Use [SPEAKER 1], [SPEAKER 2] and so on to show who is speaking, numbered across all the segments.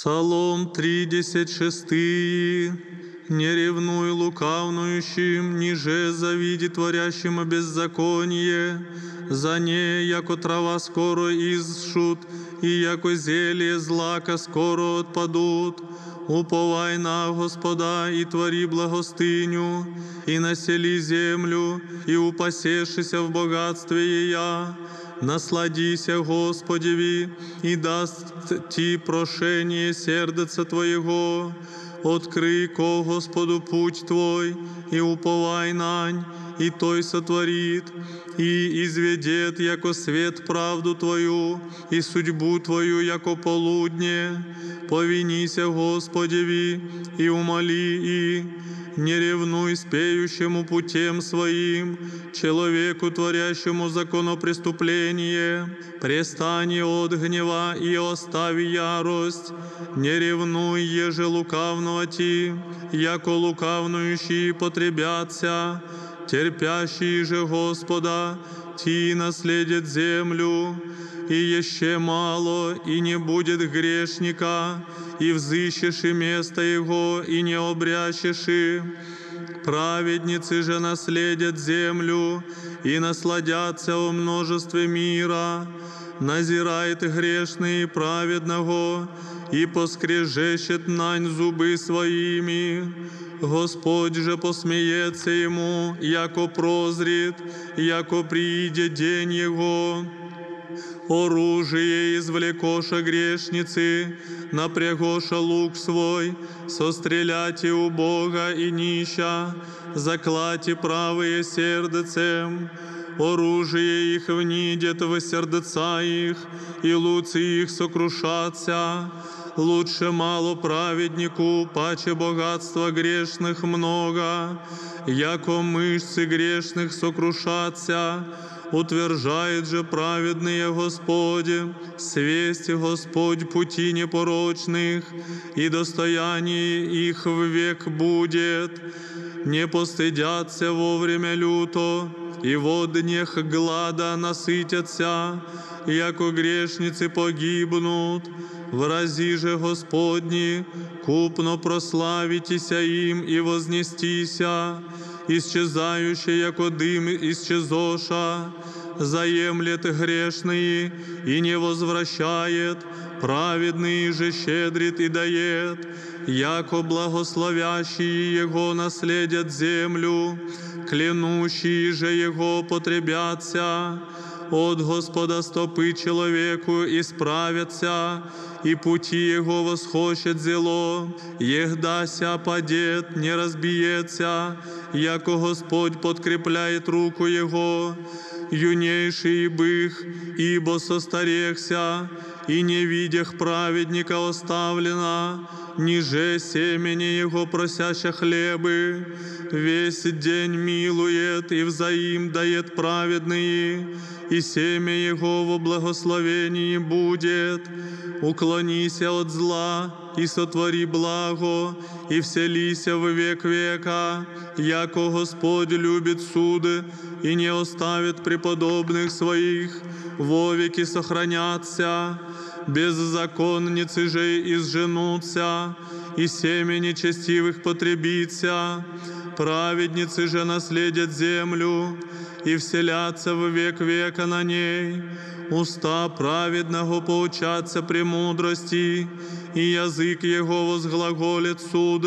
[SPEAKER 1] Псалом 36. Не ревнуй лукавнующим, ниже завиди творящим беззаконие, за ней, яко трава скоро изшут, и яко зелье злака скоро отпадут. Уповай на Господа и твори благостыню, и насели землю, и упасешися в богатстве ея. Насладися Господеви, и даст ти прошение сердца Твоего. Открый ко Господу путь Твой, и уповай нань, и Той сотворит, и изведет, яко свет правду Твою, и судьбу Твою, яко полудне. Повинися Господеви, и умоли, и не ревнуй спеющему путем своим, человеку, творящему законопреступление, престани от гнева и остави ярость, не ревнуй, еже лукавного ти, яко лукавнующие потребятся, терпящие же Господа, ти наследят землю, и еще мало, и не будет грешника, и взыщешь и место его, и не обрящешь и. Праведницы же наследят землю и насладятся о множестве мира. Назирает грешный праведного и поскрежещет нань зубы своими. Господь же посмеется ему, яко прозрит, яко приидет день его. Оружие извлекоша грешницы, напрягоша лук свой, состреляйте у Бога и нища, заклати правые сердцем. Оружие их внидет в сердца их, и луцы их сокрушатся. Лучше мало праведнику, паче богатства грешных много, яко мышцы грешных сокрушатся, утверждает же праведные Господи, свести Господь пути непорочных, и достояние их в век будет. Не постыдятся вовремя люто, и в днях глада насытятся, яко грешницы погибнут. Врази же Господни, купно прославитеся им и вознестися, исчезающий, яко дым исчезоша, заемлет грешные и не возвращает, праведный же щедрит и дает, яко благословящие Его наследят землю, клянущие же Его потребятся. От Господа стопы человеку исправятся, и пути Его восхочет зело, егдася падет, не разбиется, яко Господь подкрепляет руку Его, юнейший бых, ибо состарехся, и не видях праведника оставлена, ниже семени Его просяща хлебы, весь день милует и взаим дает праведные, и семя Его во благословении будет. Уклонися от зла и сотвори благо, и вселися в век века, яко Господь любит суды и не оставит преподобных своих, вовеки сохранятся. Беззаконницы же изженутся, и семя нечестивых потребится. Праведницы же наследят землю, и вселятся в век века на ней. Уста праведного поучатся премудрости, и язык его возглаголит суд.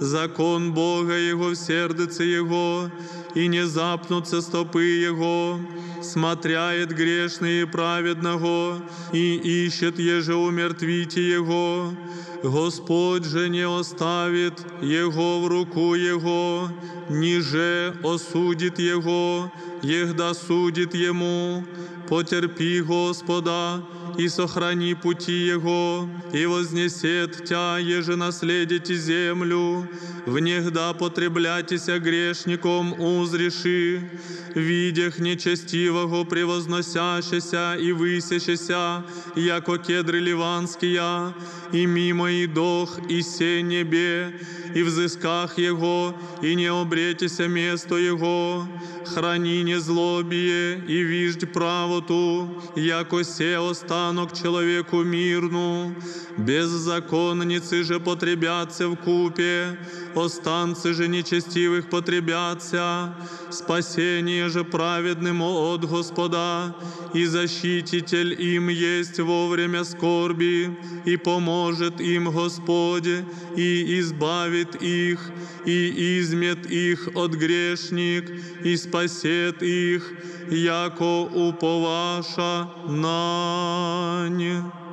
[SPEAKER 1] Закон Бога его в сердце его, и не запнутся стопы его. Смотряет и праведного, и ищет еже умертвите его. Господь же не оставит его в руку его, ниже осудит его, егда судит ему. Потерпи Господа, и сохрани пути Его, и вознесет Тя, еже наследите землю, внегда потребляйтеся грешником узреши, видях нечестивого превозносящеся и высящеся, яко кедры ливанские, и мимо и дох, и се небе, и взысках Его, и не обретеся место Его, храни незлобие и виждь правоту, яко се останок человеку мирну, Беззаконницы же потребятся в купе, останцы же нечестивых потребятся, спасение же праведным от Господа, и защититель им есть во время скорби, и поможет им Господь, и избавит их, и измет их от грешник, и спасет их, яко уповаша нань.